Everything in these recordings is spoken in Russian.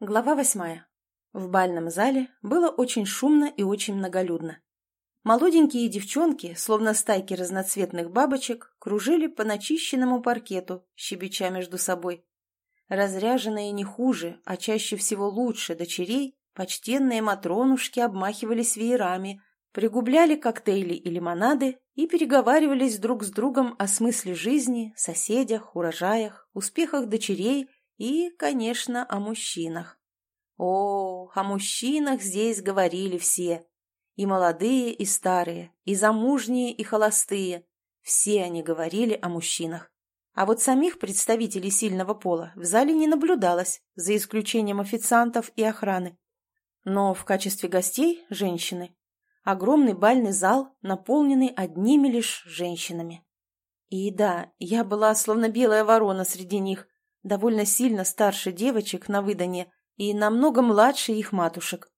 Глава восьмая. В бальном зале было очень шумно и очень многолюдно. Молоденькие девчонки, словно стайки разноцветных бабочек, кружили по начищенному паркету, щебеча между собой. Разряженные не хуже, а чаще всего лучше дочерей, почтенные матронушки обмахивались веерами, пригубляли коктейли и лимонады и переговаривались друг с другом о смысле жизни, соседях, урожаях, успехах дочерей и, конечно, о мужчинах. О, о мужчинах здесь говорили все. И молодые, и старые, и замужние, и холостые. Все они говорили о мужчинах. А вот самих представителей сильного пола в зале не наблюдалось, за исключением официантов и охраны. Но в качестве гостей – женщины. Огромный бальный зал, наполненный одними лишь женщинами. И да, я была словно белая ворона среди них, довольно сильно старше девочек на выдане и намного младше их матушек.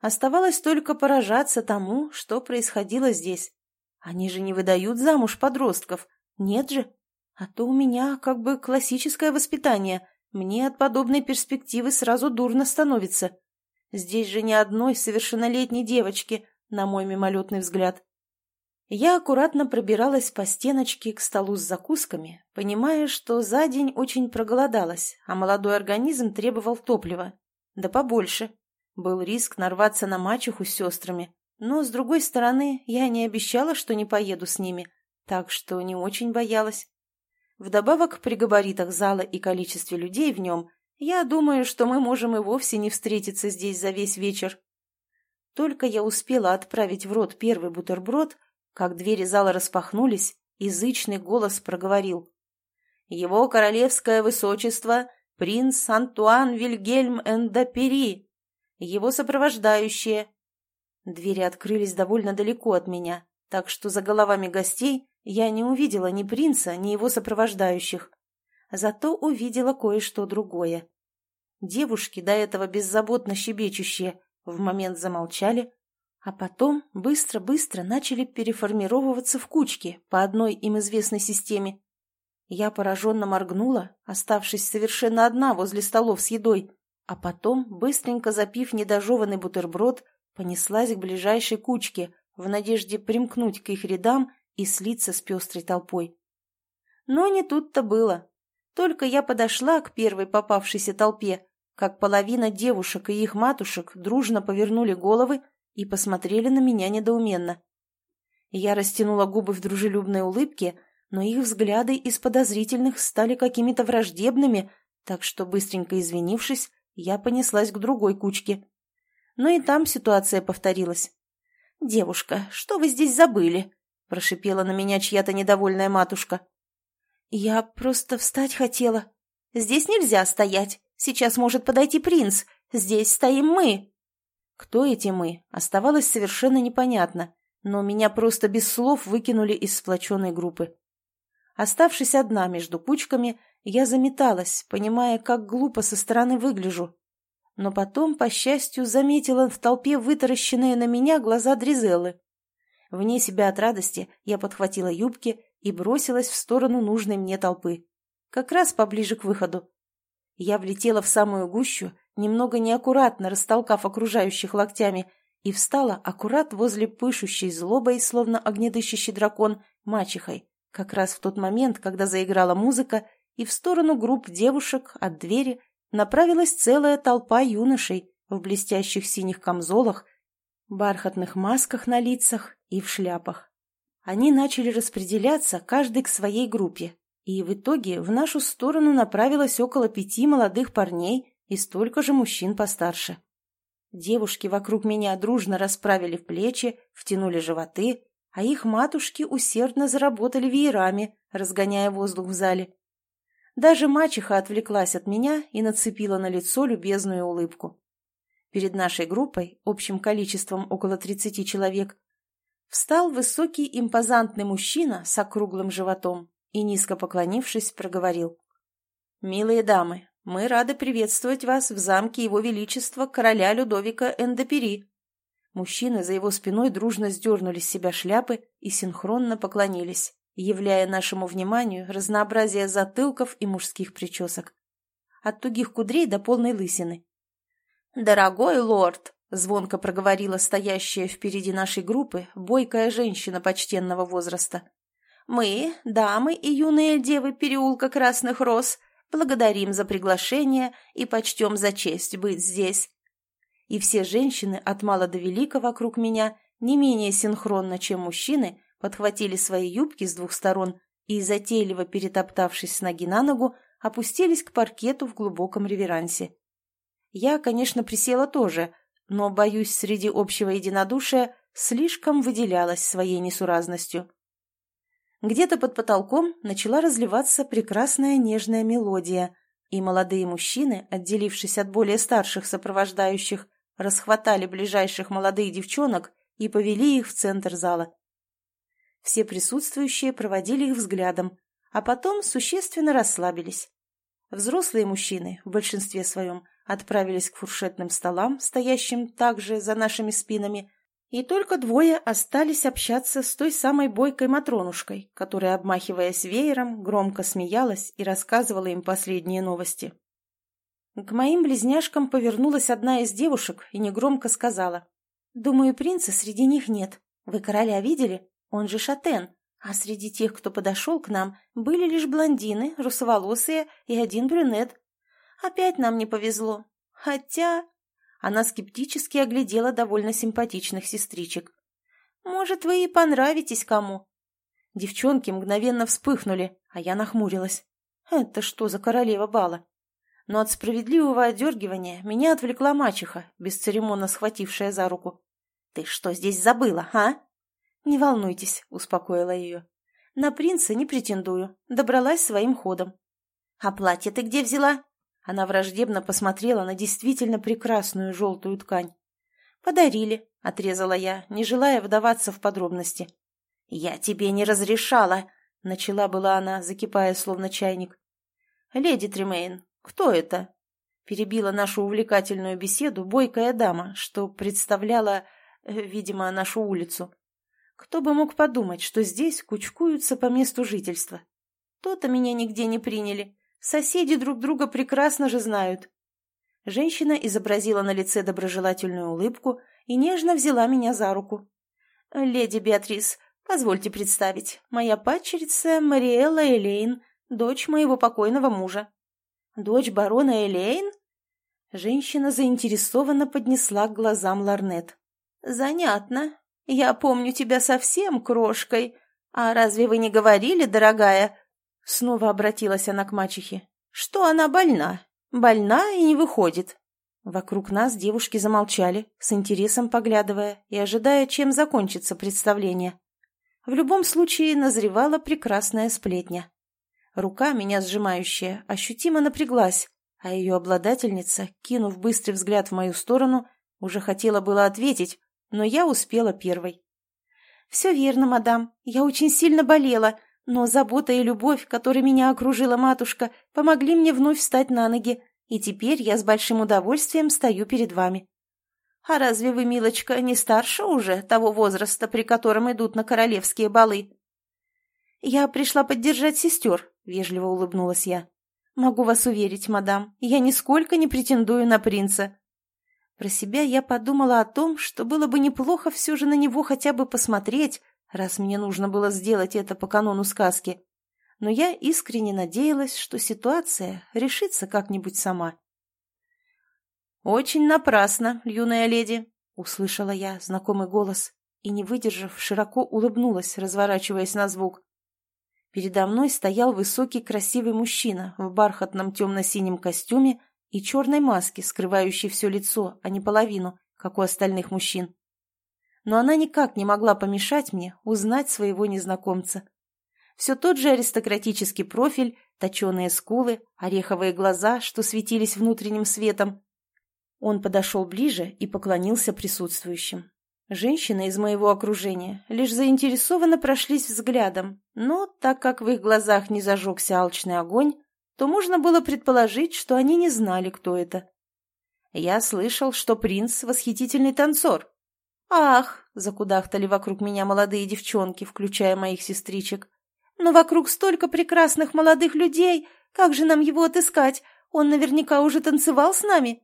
Оставалось только поражаться тому, что происходило здесь. Они же не выдают замуж подростков, нет же? А то у меня как бы классическое воспитание, мне от подобной перспективы сразу дурно становится. Здесь же ни одной совершеннолетней девочки, на мой мимолетный взгляд. Я аккуратно пробиралась по стеночке к столу с закусками, понимая, что за день очень проголодалась, а молодой организм требовал топлива. Да побольше. Был риск нарваться на мачеху с сестрами, но, с другой стороны, я не обещала, что не поеду с ними, так что не очень боялась. Вдобавок, при габаритах зала и количестве людей в нем, я думаю, что мы можем и вовсе не встретиться здесь за весь вечер. Только я успела отправить в рот первый бутерброд, как двери зала распахнулись, язычный голос проговорил. «Его королевское высочество — принц Антуан Вильгельм Эндапери, его сопровождающие». Двери открылись довольно далеко от меня, так что за головами гостей я не увидела ни принца, ни его сопровождающих. Зато увидела кое-что другое. Девушки, до этого беззаботно щебечущие, в момент замолчали, а потом быстро-быстро начали переформировываться в кучки по одной им известной системе. Я пораженно моргнула, оставшись совершенно одна возле столов с едой, а потом, быстренько запив недожеванный бутерброд, понеслась к ближайшей кучке в надежде примкнуть к их рядам и слиться с пестрой толпой. Но не тут-то было. Только я подошла к первой попавшейся толпе, как половина девушек и их матушек дружно повернули головы и посмотрели на меня недоуменно. Я растянула губы в дружелюбной улыбке, но их взгляды из подозрительных стали какими-то враждебными, так что, быстренько извинившись, я понеслась к другой кучке. Но и там ситуация повторилась. «Девушка, что вы здесь забыли?» – прошипела на меня чья-то недовольная матушка. «Я просто встать хотела. Здесь нельзя стоять. Сейчас может подойти принц. Здесь стоим мы!» Кто эти мы, оставалось совершенно непонятно, но меня просто без слов выкинули из сплоченной группы. Оставшись одна между кучками, я заметалась, понимая, как глупо со стороны выгляжу. Но потом, по счастью, заметила в толпе вытаращенные на меня глаза Дризеллы. Вне себя от радости я подхватила юбки и бросилась в сторону нужной мне толпы. Как раз поближе к выходу. Я влетела в самую гущу немного неаккуратно растолкав окружающих локтями, и встала аккурат возле пышущей злобой, словно огнедыщущий дракон, мачехой, как раз в тот момент, когда заиграла музыка, и в сторону групп девушек от двери направилась целая толпа юношей в блестящих синих камзолах, бархатных масках на лицах и в шляпах. Они начали распределяться каждый к своей группе, и в итоге в нашу сторону направилось около пяти молодых парней и столько же мужчин постарше. Девушки вокруг меня дружно расправили плечи, втянули животы, а их матушки усердно заработали веерами, разгоняя воздух в зале. Даже мачеха отвлеклась от меня и нацепила на лицо любезную улыбку. Перед нашей группой, общим количеством около тридцати человек, встал высокий импозантный мужчина с округлым животом и, низко поклонившись, проговорил. «Милые дамы, мы рады приветствовать вас в замке Его Величества короля Людовика Эндопери». Мужчины за его спиной дружно сдернули с себя шляпы и синхронно поклонились, являя нашему вниманию разнообразие затылков и мужских причесок. От тугих кудрей до полной лысины. «Дорогой лорд!» — звонко проговорила стоящая впереди нашей группы бойкая женщина почтенного возраста. «Мы, дамы и юные девы переулка Красных Роз, благодарим за приглашение и почтем за честь быть здесь». И все женщины от мала до велика вокруг меня не менее синхронно, чем мужчины, подхватили свои юбки с двух сторон и, затейливо перетоптавшись с ноги на ногу, опустились к паркету в глубоком реверансе. Я, конечно, присела тоже, но, боюсь, среди общего единодушия слишком выделялась своей несуразностью. Где-то под потолком начала разливаться прекрасная нежная мелодия, и молодые мужчины, отделившись от более старших сопровождающих, расхватали ближайших молодых девчонок и повели их в центр зала. Все присутствующие проводили их взглядом, а потом существенно расслабились. Взрослые мужчины, в большинстве своем, отправились к фуршетным столам, стоящим также за нашими спинами, и только двое остались общаться с той самой бойкой Матронушкой, которая, обмахиваясь веером, громко смеялась и рассказывала им последние новости. К моим близняшкам повернулась одна из девушек и негромко сказала. «Думаю, принца среди них нет. Вы короля видели? Он же шатен. А среди тех, кто подошел к нам, были лишь блондины, русоволосые и один брюнет. Опять нам не повезло. Хотя... Она скептически оглядела довольно симпатичных сестричек. «Может, вы и понравитесь кому?» Девчонки мгновенно вспыхнули, а я нахмурилась. «Это что за королева бала?» Но от справедливого одергивания меня отвлекла мачеха, бесцеремонно схватившая за руку. «Ты что здесь забыла, а?» «Не волнуйтесь», — успокоила ее. «На принца не претендую, добралась своим ходом». «А платье ты где взяла?» Она враждебно посмотрела на действительно прекрасную желтую ткань. «Подарили», — отрезала я, не желая вдаваться в подробности. «Я тебе не разрешала», — начала была она, закипая словно чайник. «Леди Тремейн, кто это?» Перебила нашу увлекательную беседу бойкая дама, что представляла, э, видимо, нашу улицу. Кто бы мог подумать, что здесь кучкуются по месту жительства. То-то меня нигде не приняли. Соседи друг друга прекрасно же знают. Женщина изобразила на лице доброжелательную улыбку и нежно взяла меня за руку. «Леди Беатрис, позвольте представить, моя падчерица Мариэлла Элейн, дочь моего покойного мужа». «Дочь барона Элейн?» Женщина заинтересованно поднесла к глазам ларнет. «Занятно. Я помню тебя совсем крошкой. А разве вы не говорили, дорогая?» Снова обратилась она к мачехе. «Что она больна? Больна и не выходит». Вокруг нас девушки замолчали, с интересом поглядывая и ожидая, чем закончится представление. В любом случае назревала прекрасная сплетня. Рука, меня сжимающая, ощутимо напряглась, а ее обладательница, кинув быстрый взгляд в мою сторону, уже хотела было ответить, но я успела первой. «Все верно, мадам. Я очень сильно болела, но забота и любовь, которой меня окружила матушка, помогли мне вновь встать на ноги, и теперь я с большим удовольствием стою перед вами». «А разве вы, милочка, не старше уже того возраста, при котором идут на королевские балы?» «Я пришла поддержать сестер», — вежливо улыбнулась я. «Могу вас уверить, мадам, я нисколько не претендую на принца. Про себя я подумала о том, что было бы неплохо все же на него хотя бы посмотреть, раз мне нужно было сделать это по канону сказки. Но я искренне надеялась, что ситуация решится как-нибудь сама. «Очень напрасно, юная леди», — услышала я знакомый голос и, не выдержав, широко улыбнулась, разворачиваясь на звук. Передо мной стоял высокий красивый мужчина в бархатном темно-синем костюме и черной маске, скрывающей все лицо, а не половину, как у остальных мужчин. Но она никак не могла помешать мне узнать своего незнакомца. Все тот же аристократический профиль, точеные скулы, ореховые глаза, что светились внутренним светом. Он подошел ближе и поклонился присутствующим. Женщины из моего окружения лишь заинтересованно прошлись взглядом, но, так как в их глазах не зажегся алчный огонь, то можно было предположить, что они не знали, кто это. Я слышал, что принц — восхитительный танцор. «Ах!» — закудахтали вокруг меня молодые девчонки, включая моих сестричек. «Но вокруг столько прекрасных молодых людей! Как же нам его отыскать? Он наверняка уже танцевал с нами!»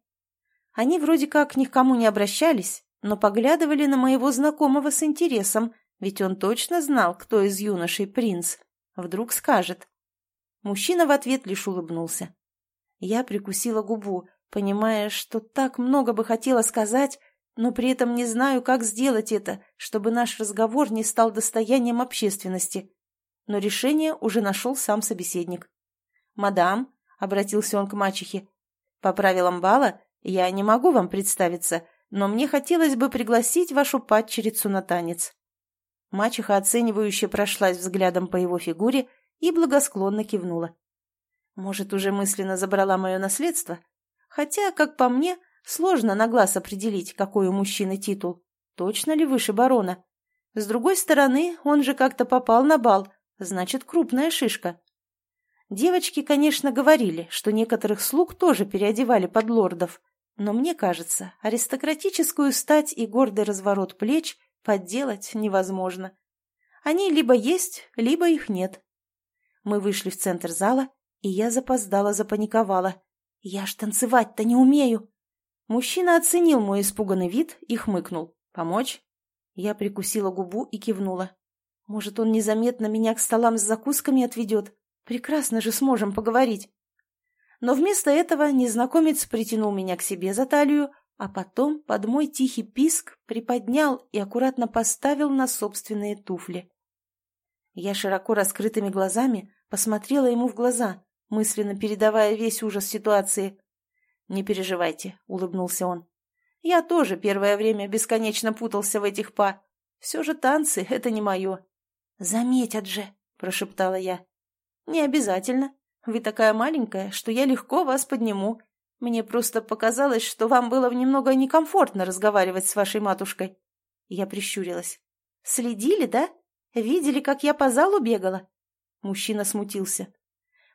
Они вроде как ни к кому не обращались, но поглядывали на моего знакомого с интересом, ведь он точно знал, кто из юношей принц. Вдруг скажет. Мужчина в ответ лишь улыбнулся. Я прикусила губу, понимая, что так много бы хотела сказать, но при этом не знаю, как сделать это, чтобы наш разговор не стал достоянием общественности. Но решение уже нашел сам собеседник. «Мадам», — обратился он к мачехе, — «по правилам бала я не могу вам представиться, но мне хотелось бы пригласить вашу падчерицу на танец». Мачеха оценивающе прошлась взглядом по его фигуре и благосклонно кивнула. Может, уже мысленно забрала мое наследство? Хотя, как по мне, сложно на глаз определить, какой у мужчины титул. Точно ли выше барона? С другой стороны, он же как-то попал на бал, значит, крупная шишка. Девочки, конечно, говорили, что некоторых слуг тоже переодевали под лордов, но мне кажется, аристократическую стать и гордый разворот плеч подделать невозможно. Они либо есть, либо их нет. Мы вышли в центр зала, и я запоздала, запаниковала. Я ж танцевать-то не умею. Мужчина оценил мой испуганный вид и хмыкнул. «Помочь?» Я прикусила губу и кивнула. «Может, он незаметно меня к столам с закусками отведет? Прекрасно же сможем поговорить». Но вместо этого незнакомец притянул меня к себе за талию, а потом под мой тихий писк приподнял и аккуратно поставил на собственные туфли. Я широко раскрытыми глазами посмотрела ему в глаза, мысленно передавая весь ужас ситуации. «Не переживайте», — улыбнулся он. «Я тоже первое время бесконечно путался в этих па. Все же танцы — это не мое». «Заметят же», — прошептала я. «Не обязательно. Вы такая маленькая, что я легко вас подниму. Мне просто показалось, что вам было немного некомфортно разговаривать с вашей матушкой». Я прищурилась. «Следили, да? Видели, как я по залу бегала?» Мужчина смутился.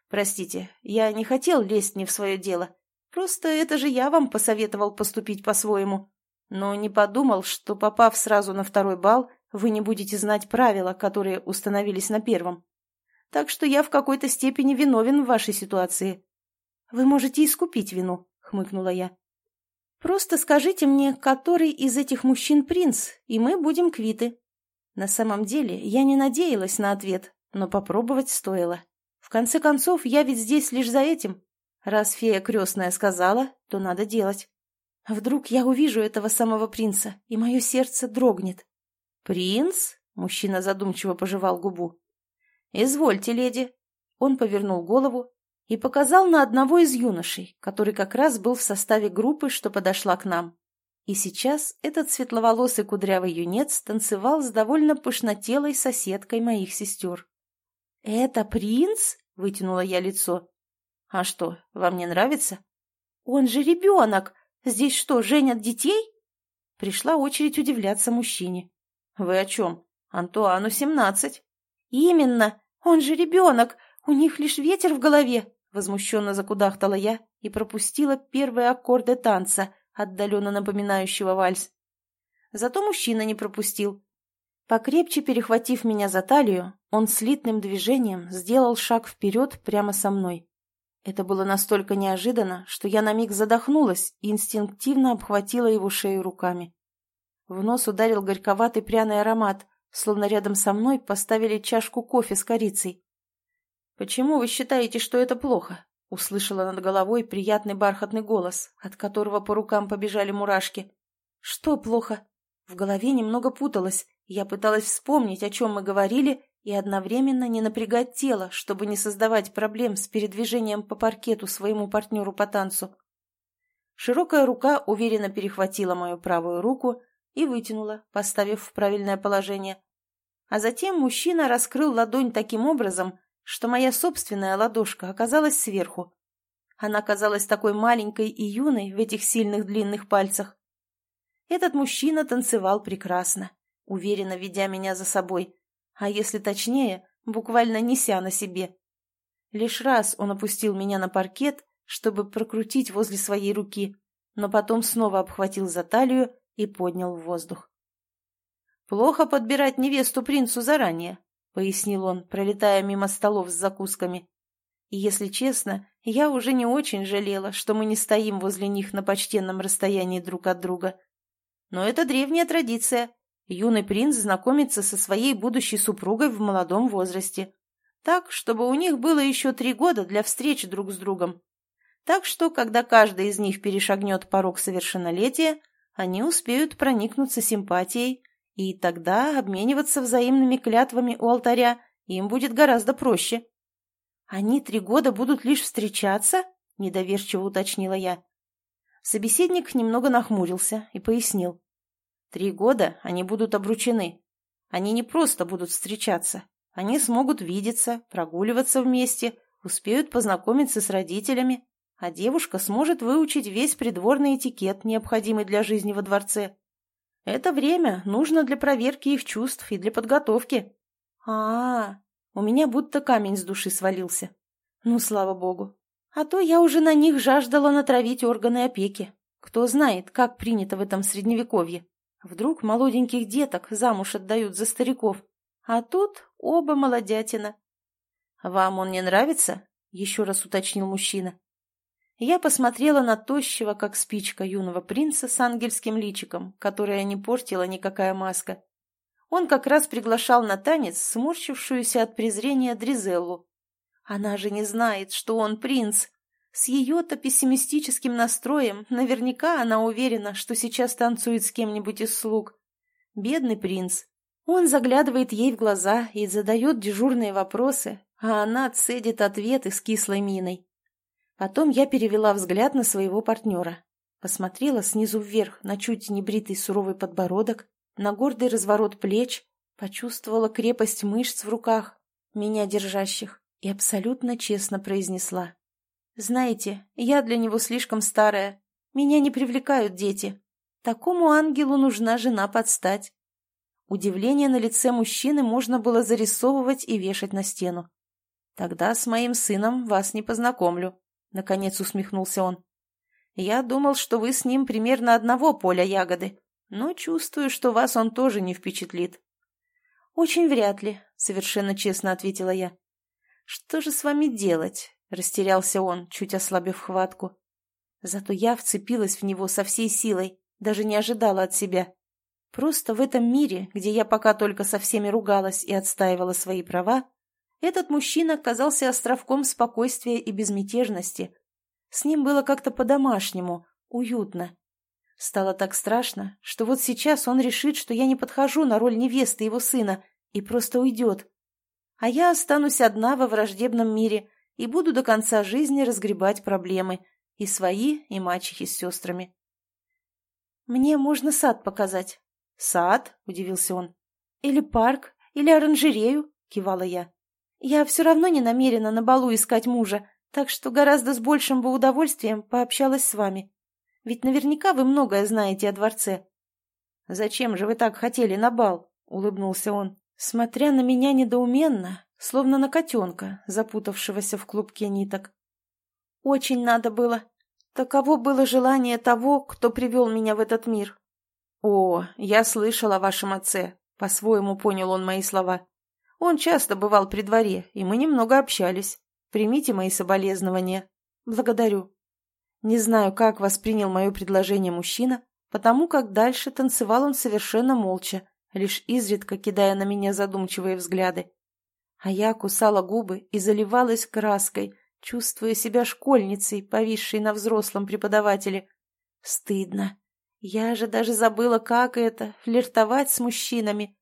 «Простите, я не хотел лезть не в свое дело. Просто это же я вам посоветовал поступить по-своему. Но не подумал, что, попав сразу на второй бал, вы не будете знать правила, которые установились на первом так что я в какой-то степени виновен в вашей ситуации. Вы можете искупить вину, хмыкнула я. Просто скажите мне, который из этих мужчин принц, и мы будем квиты. На самом деле, я не надеялась на ответ, но попробовать стоило. В конце концов, я ведь здесь лишь за этим. Раз фея крестная сказала, то надо делать. Вдруг я увижу этого самого принца, и мое сердце дрогнет. «Принц?» — мужчина задумчиво пожевал губу. «Извольте, леди». Он повернул голову и показал на одного из юношей, который как раз был в составе группы, что подошла к нам. И сейчас этот светловолосый кудрявый юнец танцевал с довольно пышнотелой соседкой моих сестер. «Это принц?» — вытянула я лицо. «А что, вам не нравится?» «Он же ребенок! Здесь что, женят детей?» Пришла очередь удивляться мужчине. «Вы о чем? Антуану семнадцать». «Именно! Он же ребенок! У них лишь ветер в голове!» Возмущенно закудахтала я и пропустила первые аккорды танца, отдаленно напоминающего вальс. Зато мужчина не пропустил. Покрепче перехватив меня за талию, он слитным движением сделал шаг вперед прямо со мной. Это было настолько неожиданно, что я на миг задохнулась и инстинктивно обхватила его шею руками. В нос ударил горьковатый пряный аромат, словно рядом со мной поставили чашку кофе с корицей. «Почему вы считаете, что это плохо?» — услышала над головой приятный бархатный голос, от которого по рукам побежали мурашки. «Что плохо?» В голове немного путалось, я пыталась вспомнить, о чем мы говорили, и одновременно не напрягать тело, чтобы не создавать проблем с передвижением по паркету своему партнеру по танцу. Широкая рука уверенно перехватила мою правую руку, и вытянула, поставив в правильное положение. А затем мужчина раскрыл ладонь таким образом, что моя собственная ладошка оказалась сверху. Она казалась такой маленькой и юной в этих сильных длинных пальцах. Этот мужчина танцевал прекрасно, уверенно ведя меня за собой, а если точнее, буквально неся на себе. Лишь раз он опустил меня на паркет, чтобы прокрутить возле своей руки, но потом снова обхватил за талию и поднял в воздух. «Плохо подбирать невесту принцу заранее», — пояснил он, пролетая мимо столов с закусками. И, если честно, я уже не очень жалела, что мы не стоим возле них на почтенном расстоянии друг от друга. Но это древняя традиция. Юный принц знакомится со своей будущей супругой в молодом возрасте. Так, чтобы у них было еще три года для встреч друг с другом. Так что, когда каждый из них перешагнет порог совершеннолетия, они успеют проникнуться симпатией, и тогда обмениваться взаимными клятвами у алтаря им будет гораздо проще. «Они три года будут лишь встречаться?» – недоверчиво уточнила я. Собеседник немного нахмурился и пояснил. «Три года они будут обручены. Они не просто будут встречаться. Они смогут видеться, прогуливаться вместе, успеют познакомиться с родителями, а девушка сможет выучить весь придворный этикет, необходимый для жизни во дворце. Это время нужно для проверки их чувств и для подготовки. А, -а, -а у меня будто камень с души свалился. Ну, слава богу. А то я уже на них жаждала натравить органы опеки. Кто знает, как принято в этом средневековье. Вдруг молоденьких деток замуж отдают за стариков. А тут оба молодятина. «Вам он не нравится?» — еще раз уточнил мужчина. Я посмотрела на тощего, как спичка, юного принца с ангельским личиком, которое не портила никакая маска. Он как раз приглашал на танец сморщившуюся от презрения Дризеллу. Она же не знает, что он принц. С ее-то пессимистическим настроем наверняка она уверена, что сейчас танцует с кем-нибудь из слуг. Бедный принц. Он заглядывает ей в глаза и задает дежурные вопросы, а она цедит ответы с кислой миной. Потом я перевела взгляд на своего партнера. Посмотрела снизу вверх на чуть небритый суровый подбородок, на гордый разворот плеч, почувствовала крепость мышц в руках, меня держащих, и абсолютно честно произнесла. «Знаете, я для него слишком старая. Меня не привлекают дети. Такому ангелу нужна жена под стать». Удивление на лице мужчины можно было зарисовывать и вешать на стену. «Тогда с моим сыном вас не познакомлю», — наконец усмехнулся он. «Я думал, что вы с ним примерно одного поля ягоды, но чувствую, что вас он тоже не впечатлит». «Очень вряд ли», — совершенно честно ответила я. «Что же с вами делать?» — растерялся он, чуть ослабив хватку. Зато я вцепилась в него со всей силой, даже не ожидала от себя. Просто в этом мире, где я пока только со всеми ругалась и отстаивала свои права, этот мужчина казался островком спокойствия и безмятежности. С ним было как-то по-домашнему, уютно. Стало так страшно, что вот сейчас он решит, что я не подхожу на роль невесты его сына и просто уйдет. А я останусь одна во враждебном мире и буду до конца жизни разгребать проблемы, и свои, и мачехи с сестрами. «Мне можно сад показать». «Сад?» – удивился он. «Или парк, или оранжерею», – кивала я. Я все равно не намерена на балу искать мужа, так что гораздо с большим бы удовольствием пообщалась с вами. Ведь наверняка вы многое знаете о дворце». «Зачем же вы так хотели на бал?» — улыбнулся он, смотря на меня недоуменно, словно на котенка, запутавшегося в клубке ниток. «Очень надо было. Таково было желание того, кто привел меня в этот мир». «О, я слышал о вашем отце», — по-своему понял он мои слова. Он часто бывал при дворе, и мы немного общались. Примите мои соболезнования. Благодарю. Не знаю, как воспринял мое предложение мужчина, потому как дальше танцевал он совершенно молча, лишь изредка кидая на меня задумчивые взгляды. А я кусала губы и заливалась краской, чувствуя себя школьницей, повисшей на взрослом преподавателе. Стыдно. Я же даже забыла, как это — флиртовать с мужчинами.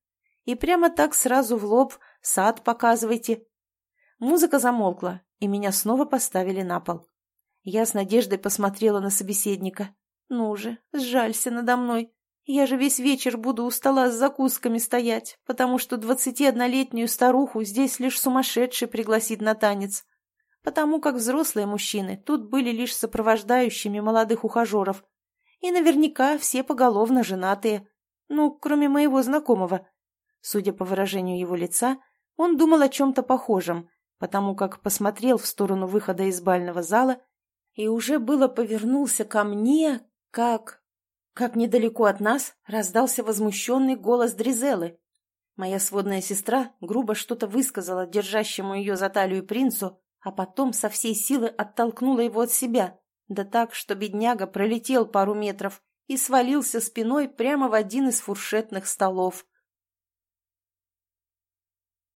И прямо так сразу в лоб Сад показывайте». Музыка замолкла, и меня снова поставили на пол. Я с надеждой посмотрела на собеседника. «Ну же, сжалься надо мной. Я же весь вечер буду у стола с закусками стоять, потому что двадцатиоднолетнюю старуху здесь лишь сумасшедший пригласит на танец. Потому как взрослые мужчины тут были лишь сопровождающими молодых ухажеров. И наверняка все поголовно женатые. Ну, кроме моего знакомого. Судя по выражению его лица, он думал о чем-то похожем, потому как посмотрел в сторону выхода из бального зала и уже было повернулся ко мне, как... Как недалеко от нас раздался возмущенный голос Дризелы. Моя сводная сестра грубо что-то высказала держащему ее за талию принцу, а потом со всей силы оттолкнула его от себя, да так, что бедняга пролетел пару метров и свалился спиной прямо в один из фуршетных столов.